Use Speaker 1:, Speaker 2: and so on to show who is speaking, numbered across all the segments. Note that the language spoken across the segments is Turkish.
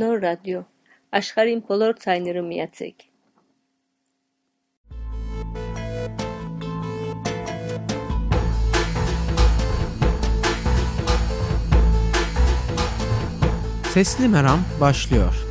Speaker 1: Նոր ռադիո, աշխարհին բոլոր ձայները միացեք։
Speaker 2: Sesli Meram başlıyor.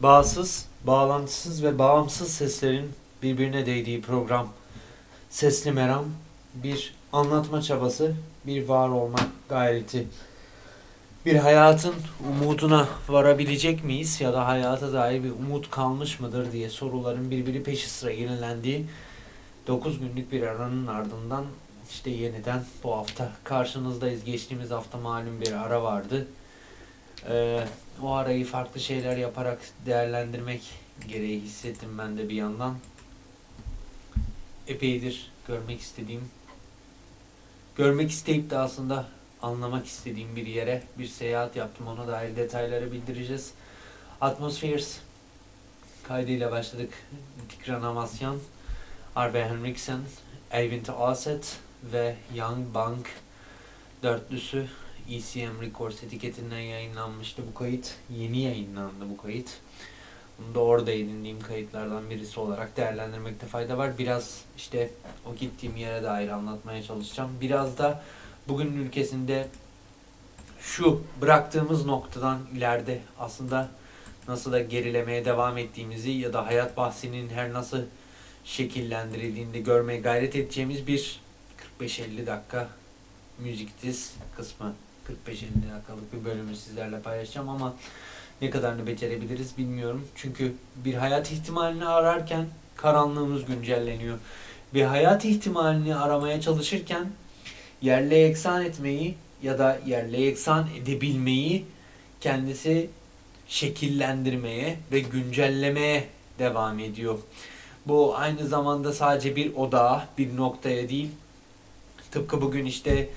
Speaker 3: Bağsız, bağlantısız ve bağımsız seslerin birbirine değdiği program. Sesli Meram bir anlatma çabası, bir var olma gayreti. Bir hayatın umuduna varabilecek miyiz ya da hayata dair bir umut kalmış mıdır diye soruların birbiri peşi sıra yenilendiği 9 günlük bir aranın ardından işte yeniden bu hafta karşınızdayız. Geçtiğimiz hafta malum bir ara vardı. Ee, o arayı farklı şeyler yaparak değerlendirmek gereği hissettim ben de bir yandan. Epeydir görmek istediğim, görmek isteyip de aslında anlamak istediğim bir yere bir seyahat yaptım. Ona dair detayları bildireceğiz. Atmospheres kaydıyla başladık. Tikran Amasyan, Arve Henriksen, Eivind Aset ve Young Bank dörtlüsü ECM Records etiketinden yayınlanmıştı bu kayıt. Yeni yayınlandı bu kayıt. Bunu da orada edindiğim kayıtlardan birisi olarak değerlendirmekte fayda var. Biraz işte o gittiğim yere dair anlatmaya çalışacağım. Biraz da bugün ülkesinde şu bıraktığımız noktadan ileride aslında nasıl da gerilemeye devam ettiğimizi ya da hayat bahsinin her nasıl şekillendirildiğinde görmeye gayret edeceğimiz bir 45-50 dakika müzik diz kısmı 45-50 dakikalık bir bölümü sizlerle paylaşacağım ama ne kadarını becerebiliriz bilmiyorum. Çünkü bir hayat ihtimalini ararken karanlığımız güncelleniyor. Bir hayat ihtimalini aramaya çalışırken yerle eksan etmeyi ya da yerle eksan edebilmeyi kendisi şekillendirmeye ve güncellemeye devam ediyor. Bu aynı zamanda sadece bir odağa, bir noktaya değil. Tıpkı bugün işte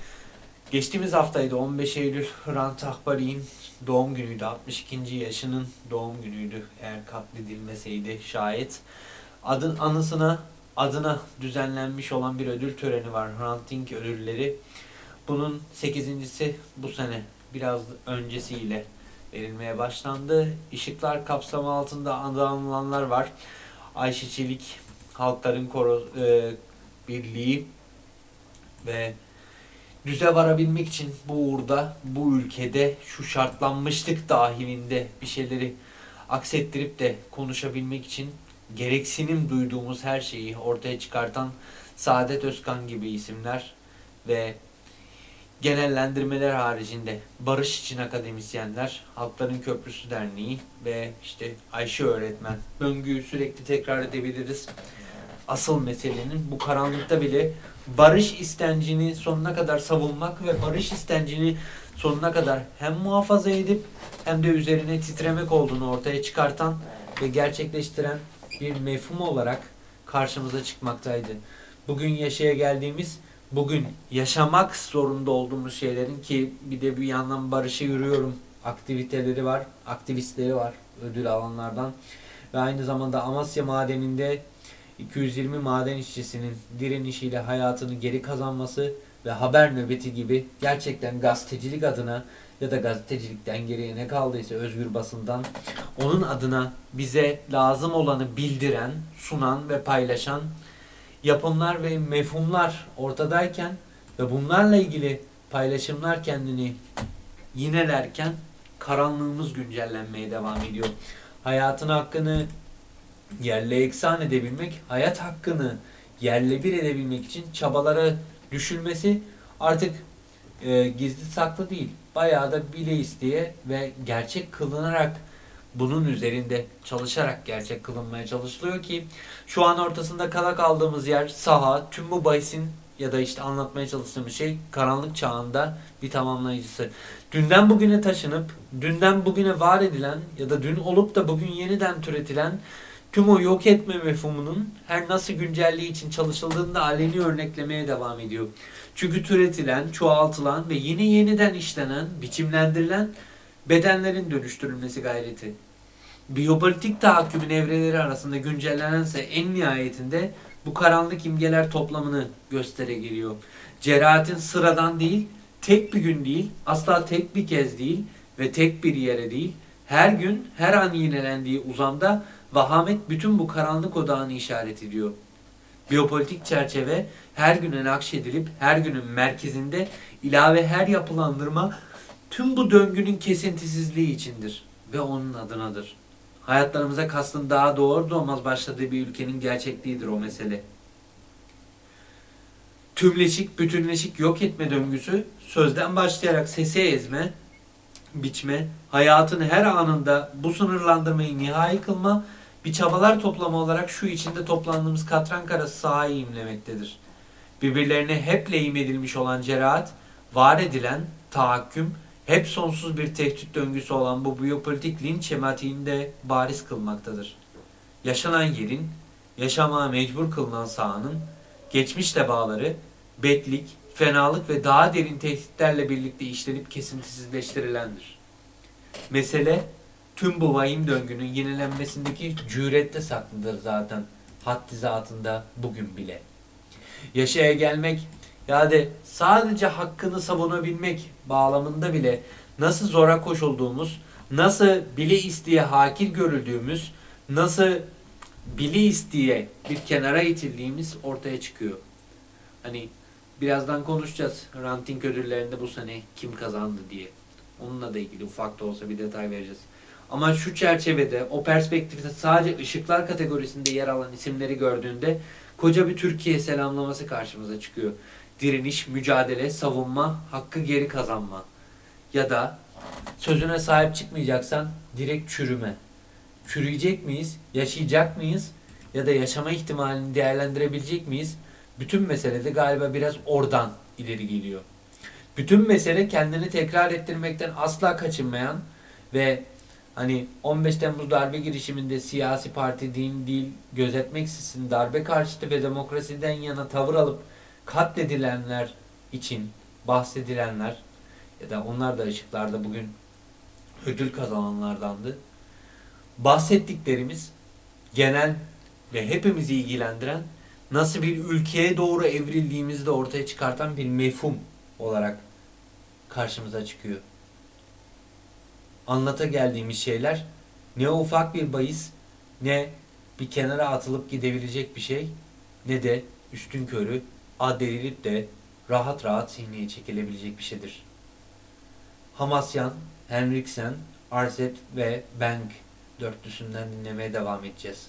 Speaker 3: geçtiğimiz haftaydı 15 Eylül Hrant Ahbari'nin doğum günüydü. 62. yaşının doğum günüydü eğer katledilmeseydi şayet. Adın anısına adına düzenlenmiş olan bir ödül töreni var. Hrant Dink ödülleri. Bunun 8.si bu sene biraz öncesiyle verilmeye başlandı. Işıklar kapsamı altında anılanlar var. Ayşe Çelik, Halkların Koro e, Birliği ve düze varabilmek için bu uğurda, bu ülkede şu şartlanmışlık dahilinde bir şeyleri aksettirip de konuşabilmek için gereksinim duyduğumuz her şeyi ortaya çıkartan Saadet Özkan gibi isimler ve genellendirmeler haricinde Barış için akademisyenler, Halkların Köprüsü Derneği ve işte Ayşe öğretmen. Döngüyü sürekli tekrar edebiliriz. Asıl meselenin bu karanlıkta bile barış istencini sonuna kadar savunmak ve barış istencini sonuna kadar hem muhafaza edip hem de üzerine titremek olduğunu ortaya çıkartan ve gerçekleştiren bir mefhum olarak karşımıza çıkmaktaydı. Bugün yaşaya geldiğimiz bugün yaşamak zorunda olduğumuz şeylerin ki bir de bir yandan barışa yürüyorum aktiviteleri var, aktivistleri var ödül alanlardan ve aynı zamanda Amasya madeninde 220 maden işçisinin direnişiyle hayatını geri kazanması ve haber nöbeti gibi gerçekten gazetecilik adına ya da gazetecilikten geriye ne kaldıysa özgür basından onun adına bize lazım olanı bildiren, sunan ve paylaşan yapımlar ve mefhumlar ortadayken ve bunlarla ilgili paylaşımlar kendini yinelerken karanlığımız güncellenmeye devam ediyor. Hayatın hakkını yerle eksan edebilmek, hayat hakkını yerle bir edebilmek için çabalara düşülmesi artık e, gizli saklı değil. Bayağı da bile isteye ve gerçek kılınarak bunun üzerinde çalışarak gerçek kılınmaya çalışılıyor ki şu an ortasında kala kaldığımız yer saha, tüm bu bahisin ya da işte anlatmaya çalıştığımız şey karanlık çağında bir tamamlayıcısı. Dünden bugüne taşınıp, dünden bugüne var edilen ya da dün olup da bugün yeniden türetilen tüm o yok etme mefhumunun her nasıl güncelliği için çalışıldığında aleni örneklemeye devam ediyor. Çünkü türetilen, çoğaltılan ve yeni yeniden işlenen, biçimlendirilen bedenlerin dönüştürülmesi gayreti. Biyopolitik tahakkümün evreleri arasında güncellenense en nihayetinde bu karanlık imgeler toplamını göstere geliyor. Cerahatin sıradan değil, tek bir gün değil, asla tek bir kez değil ve tek bir yere değil, her gün, her an yinelendiği uzamda vahamet bütün bu karanlık odağını işaret ediyor. Biyopolitik çerçeve her güne nakşedilip her günün merkezinde ilave her yapılandırma tüm bu döngünün kesintisizliği içindir ve onun adınadır. hayatlarımıza kastın daha doğru doğmaz başladığı bir ülkenin gerçekliğidir o mesele. Tümleşik, bütünleşik yok etme döngüsü sözden başlayarak sese ezme, biçme, hayatın her anında bu sınırlandırmayı nihai kılma, bir çabalar toplamı olarak şu içinde toplandığımız katran karası sahayı imlemektedir. Birbirlerine hep lehim edilmiş olan cerahat, var edilen tahakküm, hep sonsuz bir tehdit döngüsü olan bu biyopolitik linç şematiğini de bariz kılmaktadır. Yaşanan yerin, yaşamaya mecbur kılınan sahanın, geçmişle bağları, beklik, fenalık ve daha derin tehditlerle birlikte işlenip kesintisizleştirilendir. Mesele tüm bu vahim döngünün yenilenmesindeki cürette saklıdır zaten haddi zatında bugün bile. Yaşaya gelmek yani sadece hakkını savunabilmek bağlamında bile nasıl zora koşulduğumuz, nasıl bile isteye hakir görüldüğümüz, nasıl bile isteye bir kenara itildiğimiz ortaya çıkıyor. Hani birazdan konuşacağız ranting ödüllerinde bu sene kim kazandı diye. Onunla da ilgili ufak da olsa bir detay vereceğiz. Ama şu çerçevede, o perspektifte sadece ışıklar kategorisinde yer alan isimleri gördüğünde koca bir Türkiye selamlaması karşımıza çıkıyor. Direniş, mücadele, savunma, hakkı geri kazanma. Ya da sözüne sahip çıkmayacaksan direkt çürüme. Çürüyecek miyiz? Yaşayacak mıyız? Ya da yaşama ihtimalini değerlendirebilecek miyiz? Bütün mesele de galiba biraz oradan ileri geliyor. Bütün mesele kendini tekrar ettirmekten asla kaçınmayan ve hani 15 Temmuz darbe girişiminde siyasi parti, din, dil gözetmeksizin darbe karşıtı ve demokrasiden yana tavır alıp katledilenler için bahsedilenler ya da onlar da ışıklarda bugün ödül kazananlardandı. Bahsettiklerimiz genel ve hepimizi ilgilendiren nasıl bir ülkeye doğru evrildiğimizi de ortaya çıkartan bir mefhum olarak karşımıza çıkıyor. Anlata geldiğimiz şeyler ne ufak bir bahis ne bir kenara atılıp gidebilecek bir şey ne de üstün körü addedilip de rahat rahat sineye çekilebilecek bir şeydir. Hamasyan, Henriksen, Arset ve Bank dörtlüsünden dinlemeye devam edeceğiz.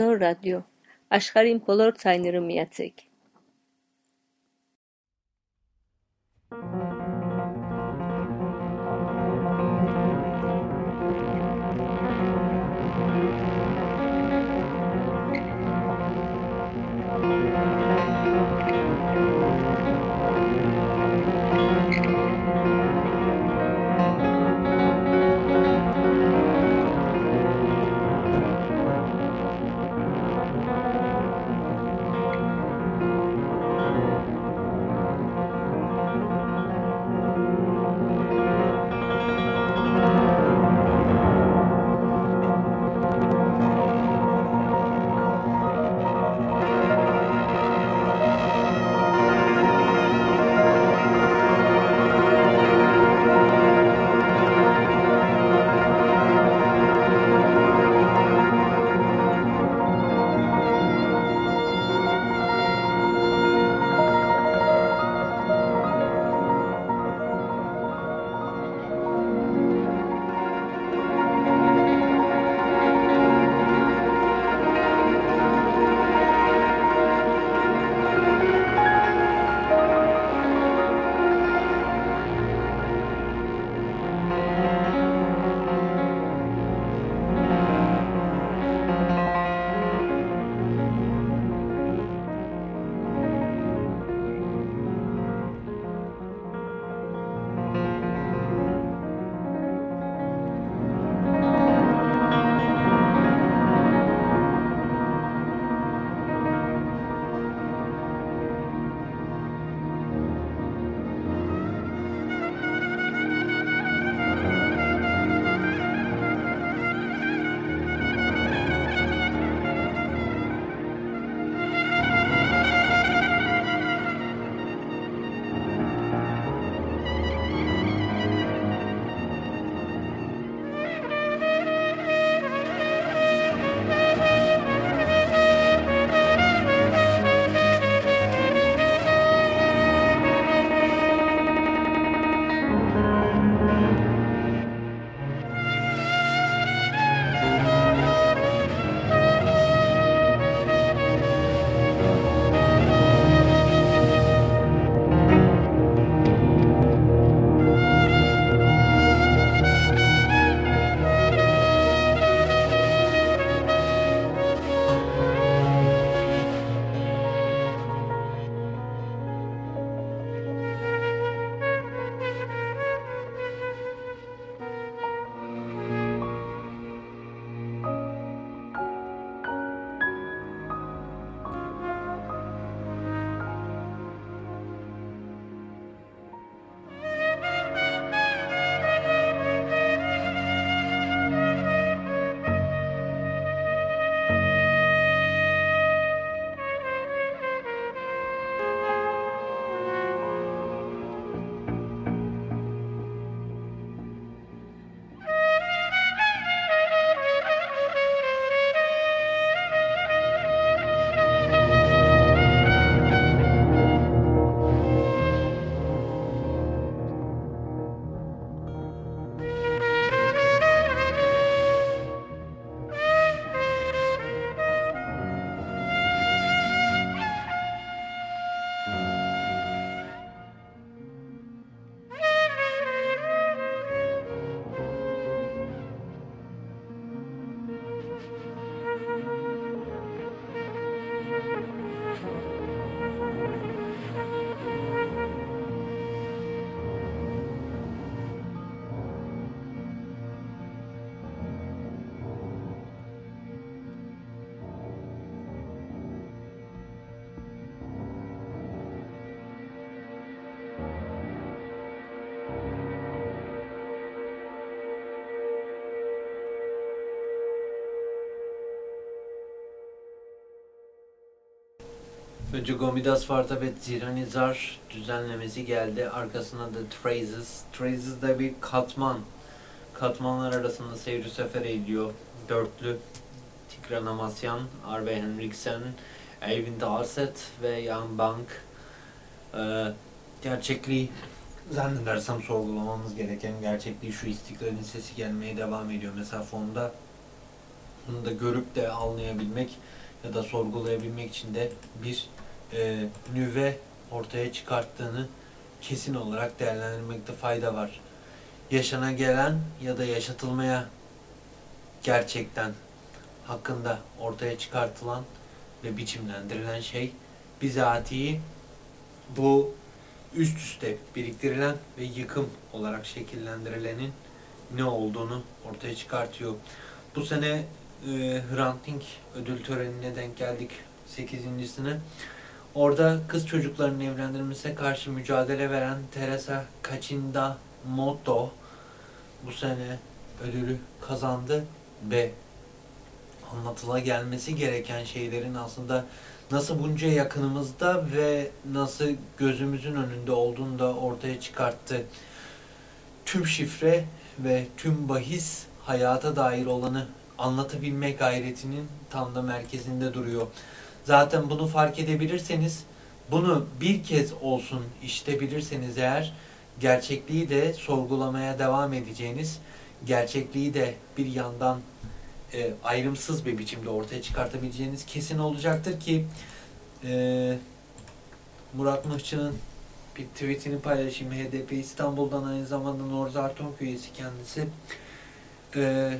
Speaker 1: Նոր ռադիո աշխարհին բոլոր ցայները միացեք
Speaker 3: Önce Gomidas Varta ve Ziranizar düzenlemesi geldi. Arkasına da Phrases. Phrases de bir katman. Katmanlar arasında seyri sefer ediyor. Dörtlü. Tigran Amasyan, Arve Henriksen, Elvin Darset ve Jan Bank. Ee, gerçekliği zannedersem sorgulamamız gereken gerçekliği şu istiklalin sesi gelmeye devam ediyor. Mesela fonda Bunu da görüp de anlayabilmek ya da sorgulayabilmek için de bir e, nüve ortaya çıkarttığını kesin olarak değerlendirmekte fayda var. Yaşana gelen ya da yaşatılmaya gerçekten hakkında ortaya çıkartılan ve biçimlendirilen şey bizatihi bu üst üste biriktirilen ve yıkım olarak şekillendirilenin ne olduğunu ortaya çıkartıyor. Bu sene e, Hrant Dink ödül törenine denk geldik 8.sine. Orada kız çocuklarının evlendirilmesine karşı mücadele veren Teresa Kacinda Motto bu sene ödülü kazandı ve anlatıla gelmesi gereken şeylerin aslında nasıl bunca yakınımızda ve nasıl gözümüzün önünde olduğunu da ortaya çıkarttı. Tüm şifre ve tüm bahis hayata dair olanı anlatabilme gayretinin tam da merkezinde duruyor. Zaten bunu fark edebilirseniz, bunu bir kez olsun işte bilirseniz eğer gerçekliği de sorgulamaya devam edeceğiniz, gerçekliği de bir yandan e, ayrımsız bir biçimde ortaya çıkartabileceğiniz kesin olacaktır ki e, Murat Mıhçı'nın bir tweetini paylaşayım. HDP İstanbul'dan aynı zamanda Norzartonk üyesi kendisi. E,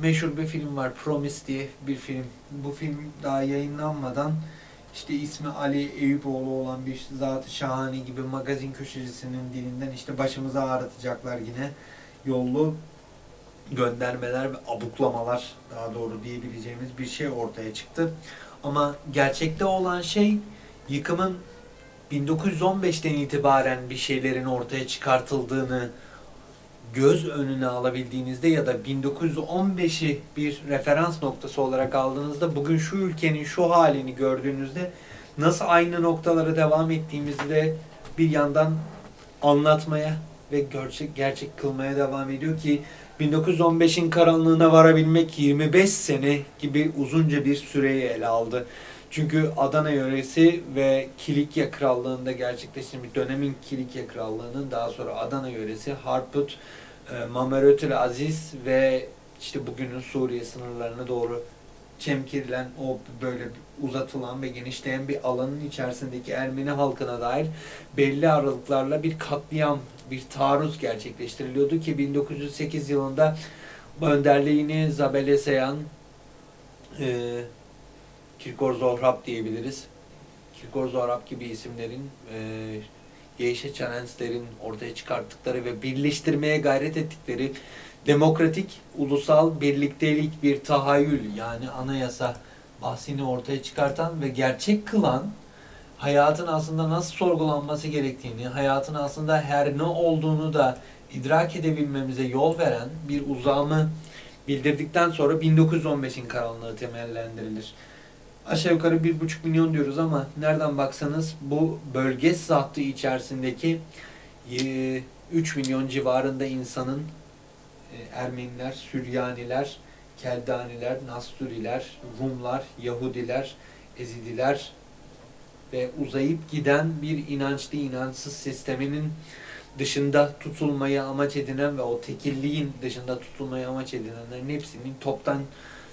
Speaker 3: meşhur bir film var. Promise diye bir film. Bu film daha yayınlanmadan işte ismi Ali Eyüboğlu olan bir zatı şahane gibi magazin köşecisinin dilinden işte başımıza ağrıtacaklar yine yollu göndermeler ve abuklamalar daha doğru diyebileceğimiz bir şey ortaya çıktı. Ama gerçekte olan şey yıkımın 1915'ten itibaren bir şeylerin ortaya çıkartıldığını göz önüne alabildiğinizde ya da 1915'i bir referans noktası olarak aldığınızda bugün şu ülkenin şu halini gördüğünüzde nasıl aynı noktalara devam ettiğimizi de bir yandan anlatmaya ve gerçek gerçek kılmaya devam ediyor ki 1915'in karanlığına varabilmek 25 sene gibi uzunca bir süreyi ele aldı. Çünkü Adana yöresi ve Kilikya Krallığı'nda gerçekleştiğimiz dönemin Kilikya Krallığı'nın daha sonra Adana yöresi Harput, Mamerötül Aziz ve işte bugünün Suriye sınırlarına doğru çemkirilen o böyle uzatılan ve genişleyen bir alanın içerisindeki Ermeni halkına dair belli aralıklarla bir katliam, bir taarruz gerçekleştiriliyordu ki 1908 yılında önderliğini Zabele Seyhan, e, Kirkor Zohrab diyebiliriz. Kirkor Zohrab gibi isimlerin e, Yeşe Çanensler'in ortaya çıkarttıkları ve birleştirmeye gayret ettikleri demokratik, ulusal birliktelik bir tahayyül yani anayasa bahsini ortaya çıkartan ve gerçek kılan hayatın aslında nasıl sorgulanması gerektiğini, hayatın aslında her ne olduğunu da idrak edebilmemize yol veren bir uzamı bildirdikten sonra 1915'in karanlığı temellendirilir. Aşağı yukarı bir buçuk milyon diyoruz ama nereden baksanız bu bölge zattı içerisindeki 3 milyon civarında insanın e, Ermeniler, Süryaniler, Keldaniler, Nasturiler, Rumlar, Yahudiler, Ezidiler ve uzayıp giden bir inançlı inançsız sisteminin dışında tutulmayı amaç edinen ve o tekilliğin dışında tutulmayı amaç edinenlerin hepsinin toptan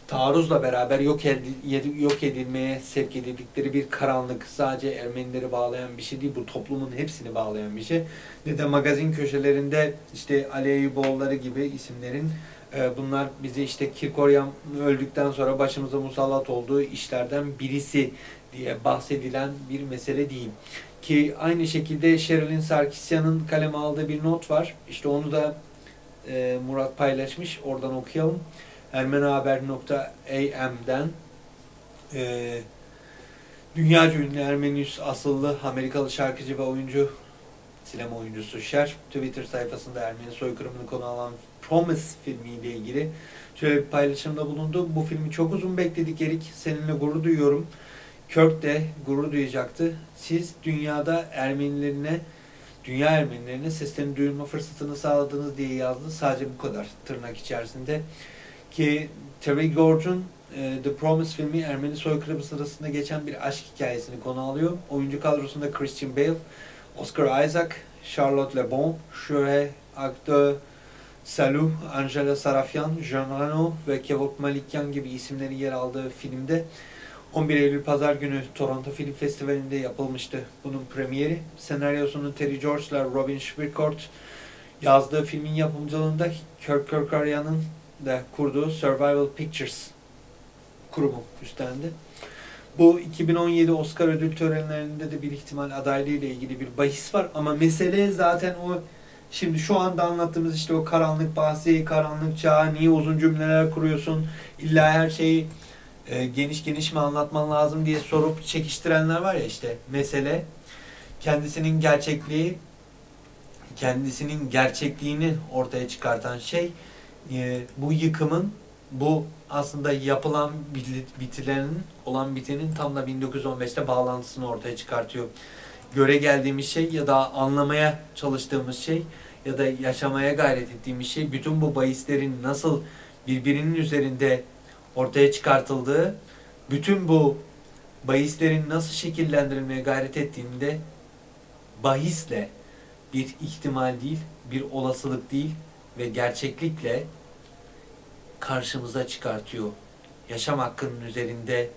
Speaker 3: taarruzla beraber yok, edil, yok edilmeye sevk edildikleri bir karanlık sadece Ermenileri bağlayan bir şey değil bu toplumun hepsini bağlayan bir şey ne de magazin köşelerinde işte Ali Eyüboğulları gibi isimlerin e, bunlar bize işte Kirkoryan öldükten sonra başımıza musallat olduğu işlerden birisi diye bahsedilen bir mesele değil. Ki aynı şekilde Sherilyn Sarkisyan'ın kaleme aldığı bir not var. İşte onu da e, Murat paylaşmış. Oradan okuyalım. Ermenihaber.am'den e, Dünya ünlü Ermenius asıllı Amerikalı şarkıcı ve oyuncu sinema oyuncusu Şer Twitter sayfasında Ermeni soykırımını konu alan Promise filmiyle ilgili şöyle bir paylaşımda bulundu. Bu filmi çok uzun bekledik Erik. Seninle gurur duyuyorum. Kirk de gurur duyacaktı. Siz dünyada Ermenilerine dünya Ermenilerine seslerini duyurma fırsatını sağladınız diye yazdı. Sadece bu kadar tırnak içerisinde. Ki Terry Gorge'un e, The Promise filmi Ermeni soykırımı sırasında geçen bir aşk hikayesini konu alıyor. Oyuncu kadrosunda Christian Bale, Oscar Isaac, Charlotte Le Bon, Şöre Aktör, Salu, Angela Sarafyan, Jean Reno ve Kevok Malikyan gibi isimlerin yer aldığı filmde 11 Eylül Pazar günü Toronto Film Festivali'nde yapılmıştı. Bunun premieri senaryosunu Terry George'la Robin Schwirkort yazdığı filmin yapımcılığında Kirk Kerkorian'ın da kurduğu Survival Pictures kurumu üstlendi. Bu 2017 Oscar ödül törenlerinde de bir ihtimal adaylığı ile ilgili bir bahis var ama mesele zaten o şimdi şu anda anlattığımız işte o karanlık bahsi, karanlık çağı, niye uzun cümleler kuruyorsun, illa her şeyi e, geniş geniş mi anlatman lazım diye sorup çekiştirenler var ya işte mesele kendisinin gerçekliği kendisinin gerçekliğini ortaya çıkartan şey e, bu yıkımın bu aslında yapılan bitilerin olan bitenin tam da 1915'te bağlantısını ortaya çıkartıyor. Göre geldiğimiz şey ya da anlamaya çalıştığımız şey ya da yaşamaya gayret ettiğimiz şey bütün bu bahislerin nasıl birbirinin üzerinde ortaya çıkartıldığı, bütün bu bahislerin nasıl şekillendirilmeye gayret ettiğinde bahisle bir ihtimal değil, bir olasılık değil ve gerçeklikle karşımıza çıkartıyor. Yaşam hakkının üzerinde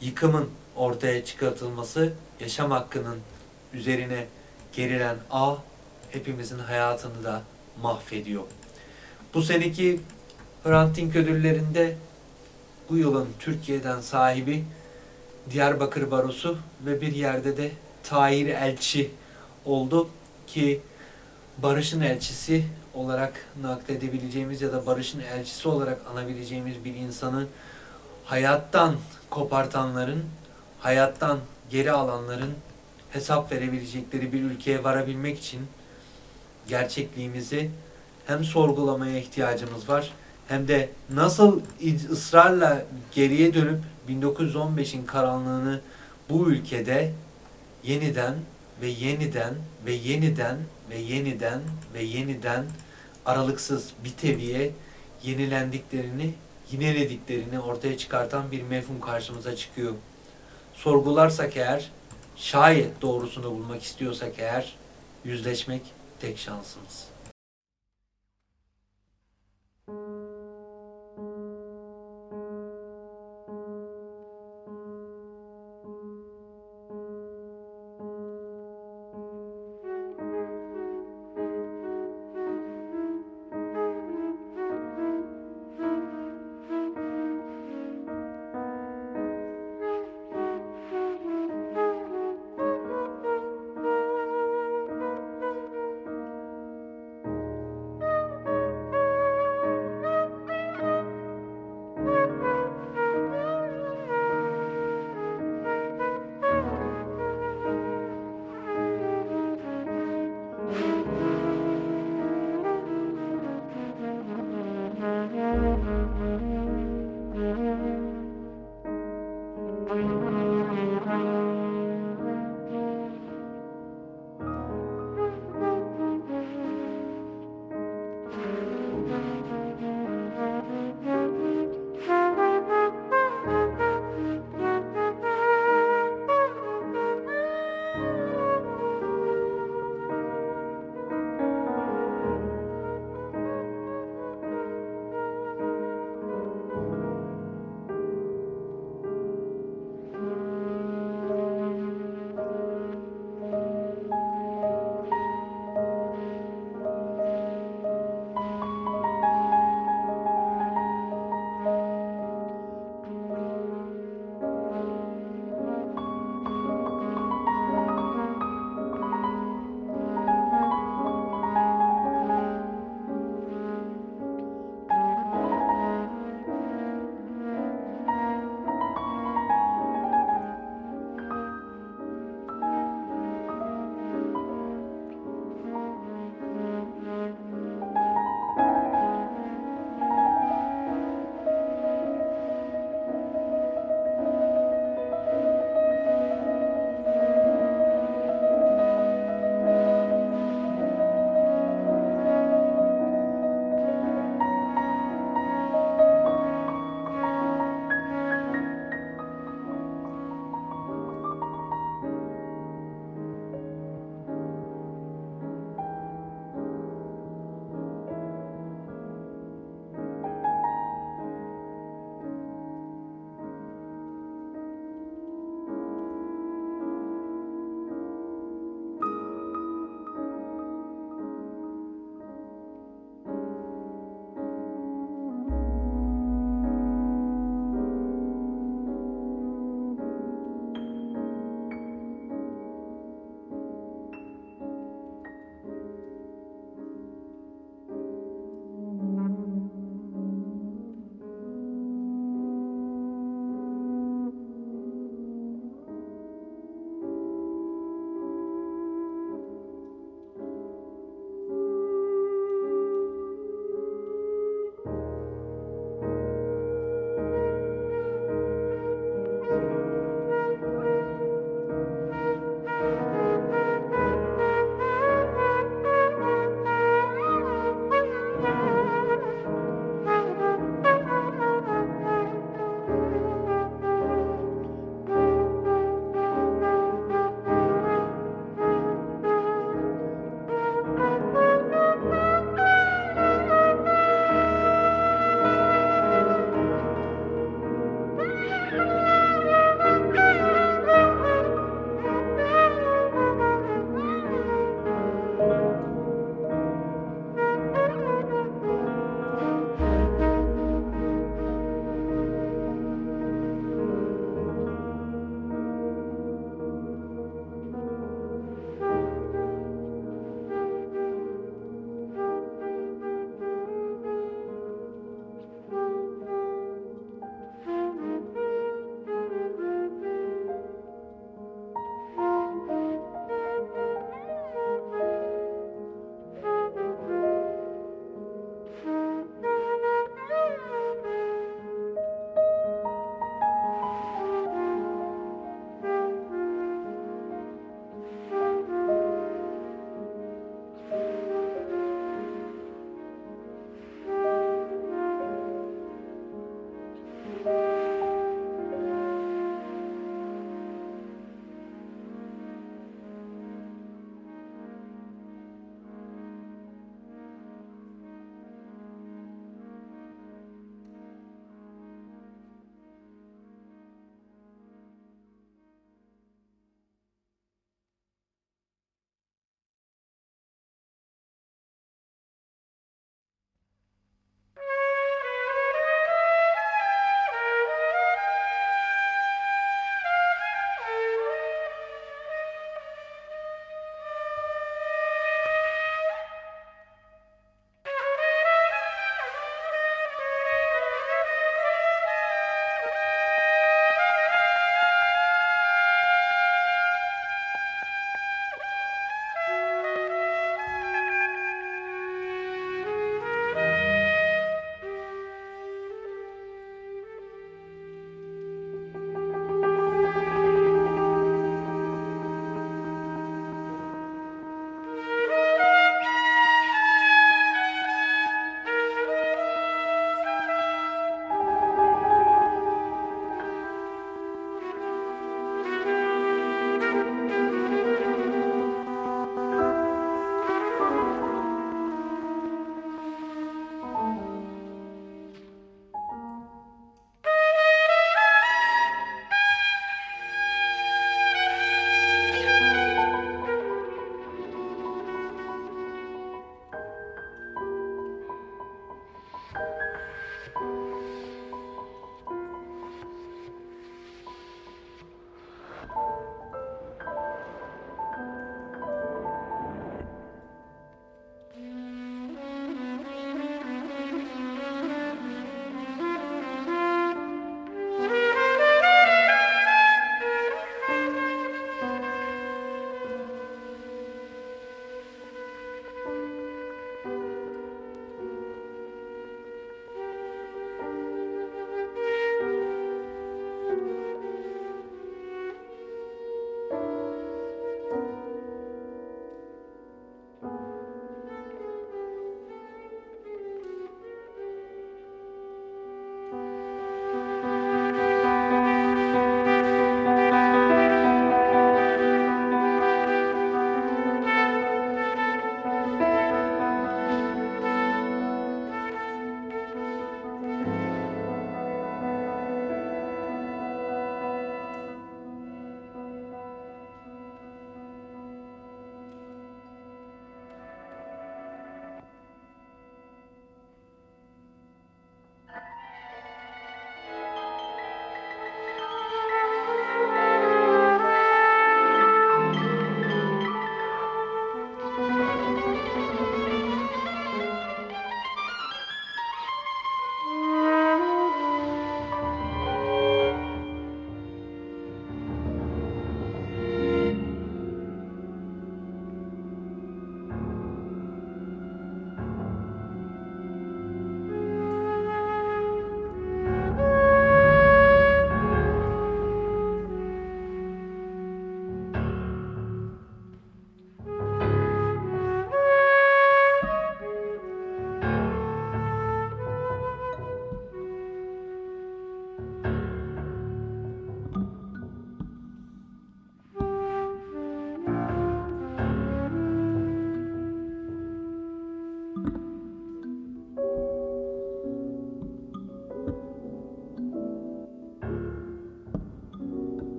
Speaker 3: yıkımın ortaya çıkartılması, yaşam hakkının üzerine gerilen ağ hepimizin hayatını da mahvediyor. Bu seneki Hrant ödüllerinde bu yılın Türkiye'den sahibi Diyarbakır Barosu ve bir yerde de Tahir Elçi oldu ki barışın elçisi olarak nakledebileceğimiz ya da barışın elçisi olarak anabileceğimiz bir insanı hayattan kopartanların, hayattan geri alanların hesap verebilecekleri bir ülkeye varabilmek için gerçekliğimizi hem sorgulamaya ihtiyacımız var hem de nasıl ısrarla geriye dönüp 1915'in karanlığını bu ülkede yeniden ve yeniden ve yeniden ve yeniden ve yeniden aralıksız bir teviye yenilendiklerini, yinelediklerini ortaya çıkartan bir mefhum karşımıza çıkıyor. Sorgularsak eğer, şayet doğrusunu bulmak istiyorsak eğer, yüzleşmek tek şansımız.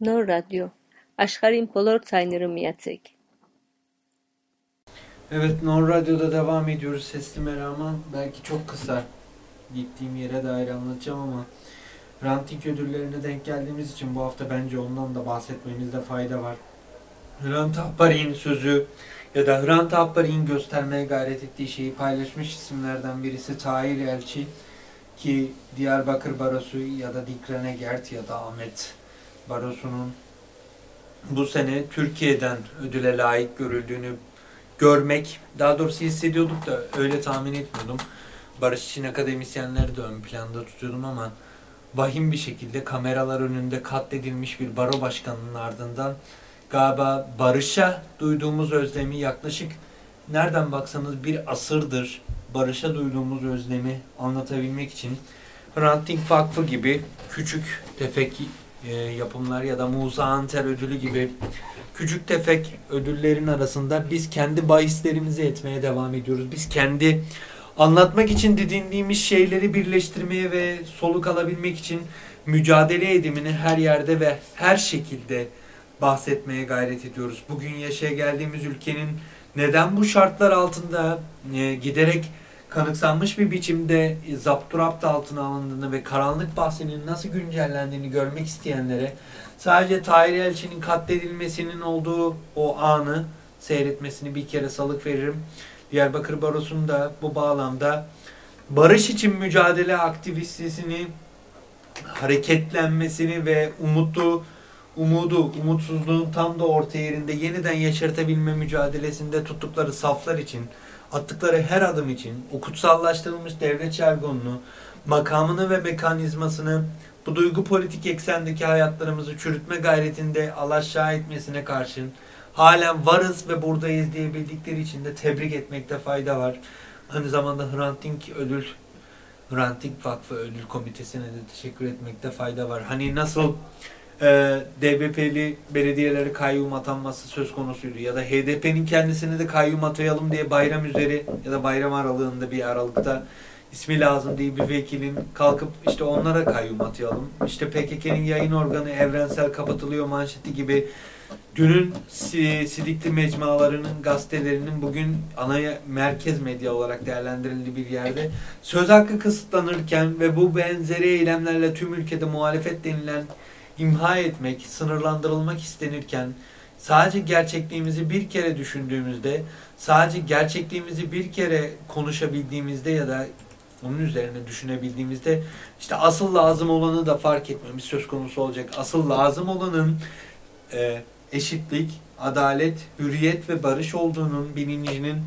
Speaker 1: Նոր ռադիո, աշխարհին բոլոր ցայները միացեք։
Speaker 3: Evet, Non Radyo'da devam ediyoruz. Sesli Meram'a belki çok kısa gittiğim yere dair anlatacağım ama Ranting ödüllerine denk geldiğimiz için bu hafta bence ondan da bahsetmemizde fayda var. Hrant Ahbari'nin sözü ya da Hrant Ahbari'nin göstermeye gayret ettiği şeyi paylaşmış isimlerden birisi Tahir Elçi ki Diyarbakır Barosu ya da Dikrene Gert ya da Ahmet Barosu'nun bu sene Türkiye'den ödüle layık görüldüğünü görmek, daha doğrusu hissediyorduk da öyle tahmin etmiyordum. Barış için akademisyenleri de ön planda tutuyordum ama vahim bir şekilde kameralar önünde katledilmiş bir baro başkanının ardından galiba barışa duyduğumuz özlemi yaklaşık nereden baksanız bir asırdır barışa duyduğumuz özlemi anlatabilmek için Hrant Vakfı gibi küçük tefek e, yapımlar ya da Musa Anter ödülü gibi küçük tefek ödüllerin arasında biz kendi bahislerimizi etmeye devam ediyoruz. Biz kendi anlatmak için didindiğimiz şeyleri birleştirmeye ve soluk alabilmek için mücadele edimini her yerde ve her şekilde bahsetmeye gayret ediyoruz. Bugün yaşaya geldiğimiz ülkenin neden bu şartlar altında e, giderek kanıksanmış bir biçimde zapturapt altına alındığını ve karanlık bahsinin nasıl güncellendiğini görmek isteyenlere sadece Tahir Elçi'nin katledilmesinin olduğu o anı seyretmesini bir kere salık veririm. Diyarbakır Barosu'nun da bu bağlamda barış için mücadele aktivistesini hareketlenmesini ve umutlu umudu, umutsuzluğun tam da orta yerinde yeniden yaşartabilme mücadelesinde tuttukları saflar için, attıkları her adım için o kutsallaştırılmış devlet jargonunu, makamını ve mekanizmasını bu duygu politik eksendeki hayatlarımızı çürütme gayretinde alaşağı etmesine karşın halen varız ve buradayız diyebildikleri için de tebrik etmekte fayda var. Aynı zamanda Hrant Dink ödül Hrant Dink Vakfı Ödül Komitesi'ne de teşekkür etmekte fayda var. Hani nasıl e, DBP'li belediyelere kayyum atanması söz konusuydu ya da HDP'nin kendisine de kayyum atayalım diye bayram üzeri ya da bayram aralığında bir aralıkta ismi lazım diye bir vekilin kalkıp işte onlara kayyum atayalım. İşte PKK'nin yayın organı evrensel kapatılıyor manşeti gibi dünün sidikli mecmualarının, gazetelerinin bugün ana merkez medya olarak değerlendirildiği bir yerde söz hakkı kısıtlanırken ve bu benzeri eylemlerle tüm ülkede muhalefet denilen imha etmek, sınırlandırılmak istenirken sadece gerçekliğimizi bir kere düşündüğümüzde, sadece gerçekliğimizi bir kere konuşabildiğimizde ya da onun üzerine düşünebildiğimizde işte asıl lazım olanı da fark etmemiz söz konusu olacak. Asıl lazım olanın e, eşitlik, adalet, hürriyet ve barış olduğunun bilincinin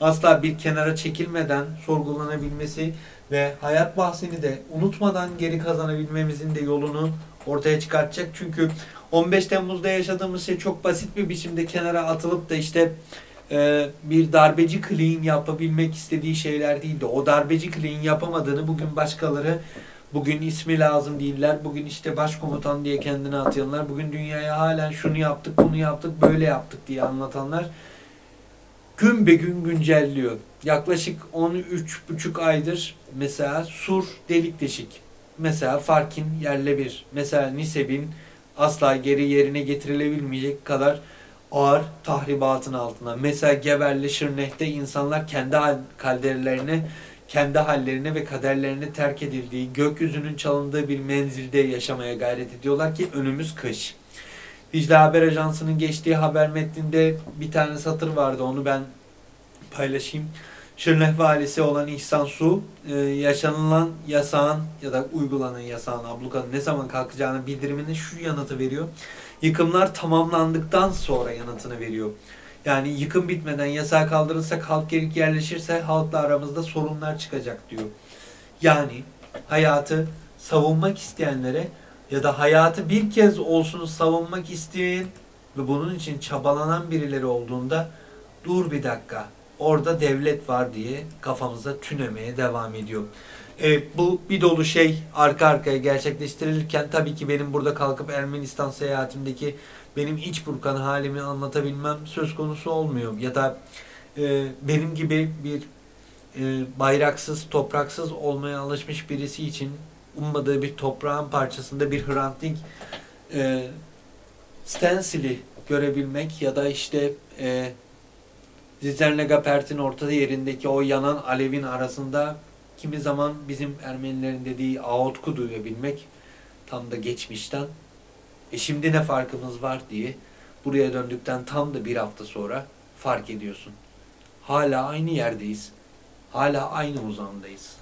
Speaker 3: asla bir kenara çekilmeden sorgulanabilmesi ve hayat bahsini de unutmadan geri kazanabilmemizin de yolunu ortaya çıkartacak. Çünkü 15 Temmuz'da yaşadığımız şey çok basit bir biçimde kenara atılıp da işte e, bir darbeci clean yapabilmek istediği şeyler değildi. O darbeci clean yapamadığını bugün başkaları bugün ismi lazım değiller. Bugün işte başkomutan diye kendine atayanlar. Bugün dünyaya halen şunu yaptık, bunu yaptık, böyle yaptık diye anlatanlar gün be gün güncelliyor. Yaklaşık 13,5 aydır mesela Sur delik deşik. Mesela Fark'in yerle bir. Mesela Niseb'in asla geri yerine getirilebilmeyecek kadar ağır tahribatın altına. Mesela Geberli Şırneh'te insanlar kendi kaderlerine, kendi hallerine ve kaderlerine terk edildiği, gökyüzünün çalındığı bir menzilde yaşamaya gayret ediyorlar ki önümüz kış. Dicle Haber Ajansı'nın geçtiği haber metninde bir tane satır vardı onu ben paylaşayım. Şırneh valisi olan İhsan Su e, yaşanılan yasağın ya da uygulanan yasağın ablukanın ne zaman kalkacağını bildirimini şu yanıtı veriyor. Yıkımlar tamamlandıktan sonra yanıtını veriyor. Yani yıkım bitmeden yasağı kaldırırsak halk geri yerleşirse halkla aramızda sorunlar çıkacak diyor. Yani hayatı savunmak isteyenlere ya da hayatı bir kez olsun savunmak isteyen ve bunun için çabalanan birileri olduğunda dur bir dakika orada devlet var diye kafamıza tünemeye devam ediyor. E, bu bir dolu şey arka arkaya gerçekleştirilirken tabii ki benim burada kalkıp Ermenistan seyahatimdeki benim iç burkan halimi anlatabilmem söz konusu olmuyor. Ya da e, benim gibi bir e, bayraksız, topraksız olmaya alışmış birisi için ummadığı bir toprağın parçasında bir Hrant Dink e, stencil'i görebilmek ya da işte e, Zizernegapert'in orta yerindeki o yanan alevin arasında kimi zaman bizim Ermenilerin dediği aotku duyabilmek tam da geçmişten e şimdi ne farkımız var diye buraya döndükten tam da bir hafta sonra fark ediyorsun. Hala aynı yerdeyiz. Hala aynı uzamdayız.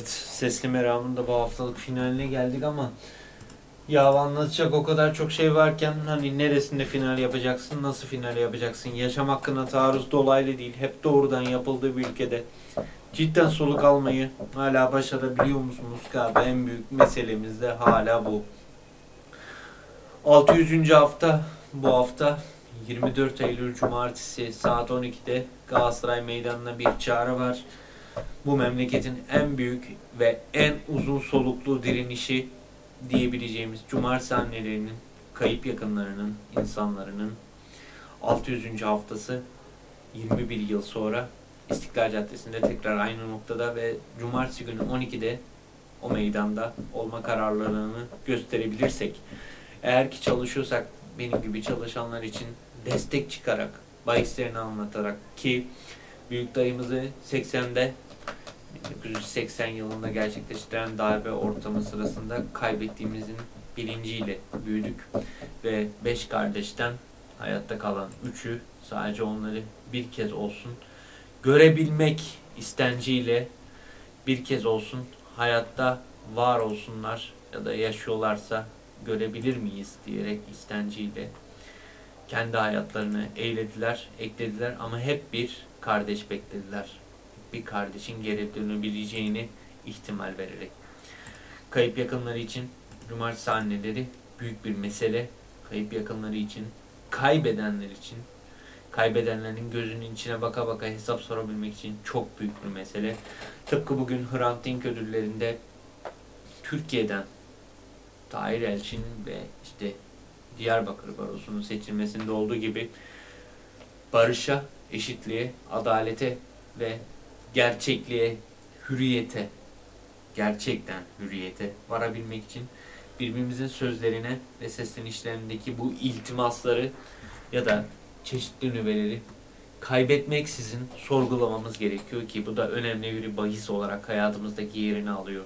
Speaker 3: Evet, Sesli Meram'ın da bu haftalık finaline geldik ama ya anlatacak o kadar çok şey varken hani neresinde final yapacaksın, nasıl final yapacaksın? Yaşam hakkına taarruz dolaylı değil, hep doğrudan yapıldığı bir ülkede cidden soluk almayı hala başarabiliyor musunuz galiba en büyük meselemiz de hala bu. 600. hafta bu hafta 24 Eylül Cumartesi saat 12'de Galatasaray Meydanı'na bir çağrı var. Bu memleketin en büyük ve en uzun soluklu direnişi diyebileceğimiz Cumartesi annelerinin, kayıp yakınlarının, insanlarının 600. haftası 21 yıl sonra İstiklal Caddesi'nde tekrar aynı noktada ve Cumartesi günü 12'de o meydanda olma kararlılığını gösterebilirsek eğer ki çalışıyorsak benim gibi çalışanlar için destek çıkarak, bahislerini anlatarak ki büyük dayımızı 80'de 1980 yılında gerçekleştiren darbe ortamı sırasında kaybettiğimizin bilinciyle büyüdük ve 5 kardeşten hayatta kalan 3'ü sadece onları bir kez olsun görebilmek istenciyle bir kez olsun hayatta var olsunlar ya da yaşıyorlarsa görebilir miyiz diyerek istenciyle kendi hayatlarını eylediler, eklediler ama hep bir kardeş beklediler. Bir kardeşin geri dönebileceğini ihtimal vererek. Kayıp yakınları için cumartesi anneleri büyük bir mesele. Kayıp yakınları için, kaybedenler için, kaybedenlerin gözünün içine baka baka hesap sorabilmek için çok büyük bir mesele. Tıpkı bugün Hrant Dink ödüllerinde Türkiye'den Tahir Elçin ve işte Diyarbakır Barosu'nun seçilmesinde olduğu gibi barışa, eşitliğe, adalete ve gerçekliğe, hürriyete, gerçekten hürriyete varabilmek için birbirimizin sözlerine ve seslenişlerindeki bu iltimasları ya da çeşitli nüveleri kaybetmeksizin sorgulamamız gerekiyor ki bu da önemli bir bahis olarak hayatımızdaki yerini alıyor.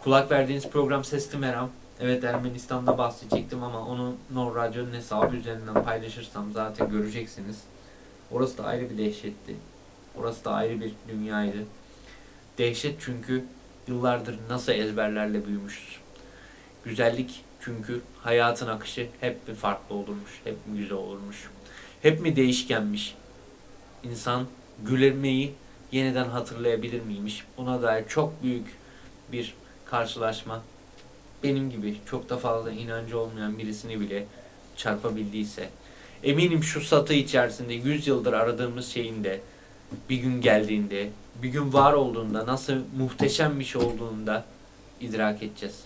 Speaker 3: Kulak verdiğiniz program Sesli Meram. Evet Ermenistan'da bahsedecektim ama onu Nor Radyo'nun hesabı üzerinden paylaşırsam zaten göreceksiniz. Orası da ayrı bir dehşetti. Orası da ayrı bir dünyaydı. Dehşet çünkü yıllardır nasıl ezberlerle büyümüşüz. Güzellik çünkü hayatın akışı hep mi farklı olurmuş, hep mi güzel olurmuş. Hep mi değişkenmiş? İnsan gülemeyi yeniden hatırlayabilir miymiş? Buna dair çok büyük bir karşılaşma benim gibi çok da fazla inancı olmayan birisini bile çarpabildiyse eminim şu satı içerisinde 100 yıldır aradığımız şeyin de bir gün geldiğinde, bir gün var olduğunda, nasıl muhteşem bir şey olduğunda idrak edeceğiz.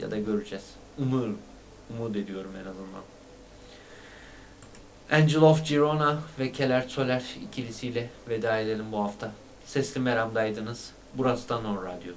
Speaker 3: Ya da göreceğiz. Umuyorum. Umut ediyorum en azından. Angel of Girona ve Keller Soler ikilisiyle veda edelim bu hafta. Sesli Meram'daydınız. Burası da Non Radyo.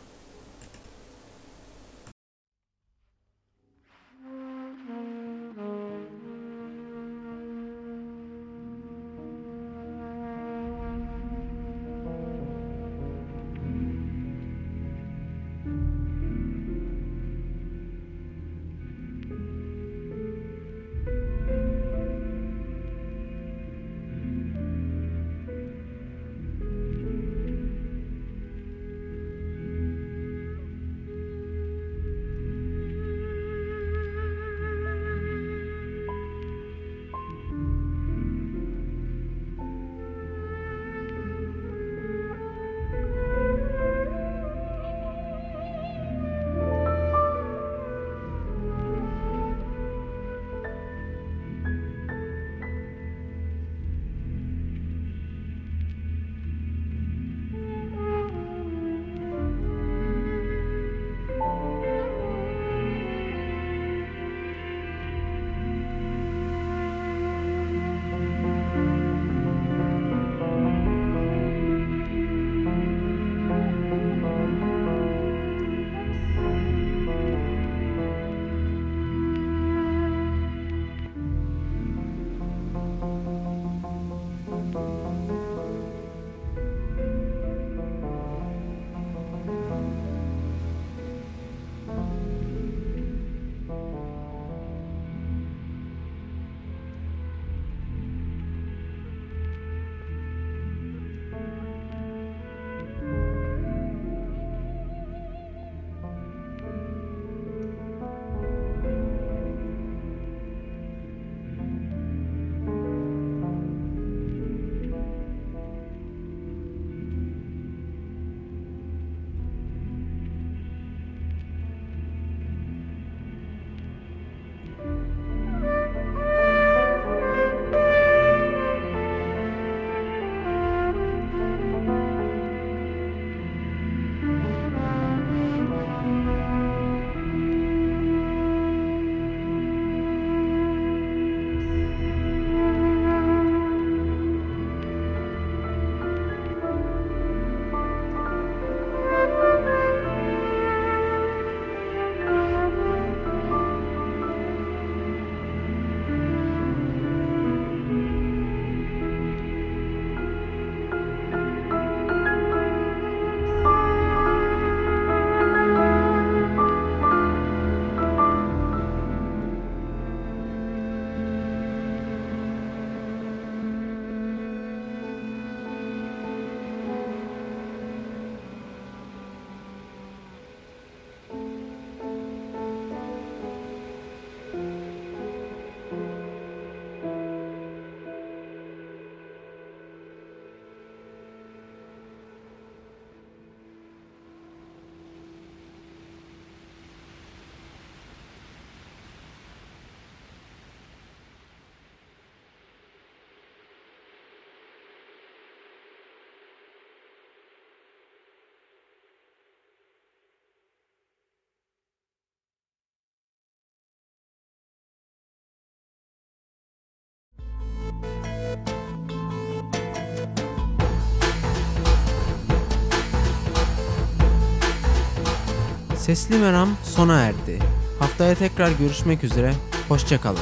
Speaker 2: Sesli Meram sona erdi. Haftaya tekrar görüşmek üzere. Hoşçakalın.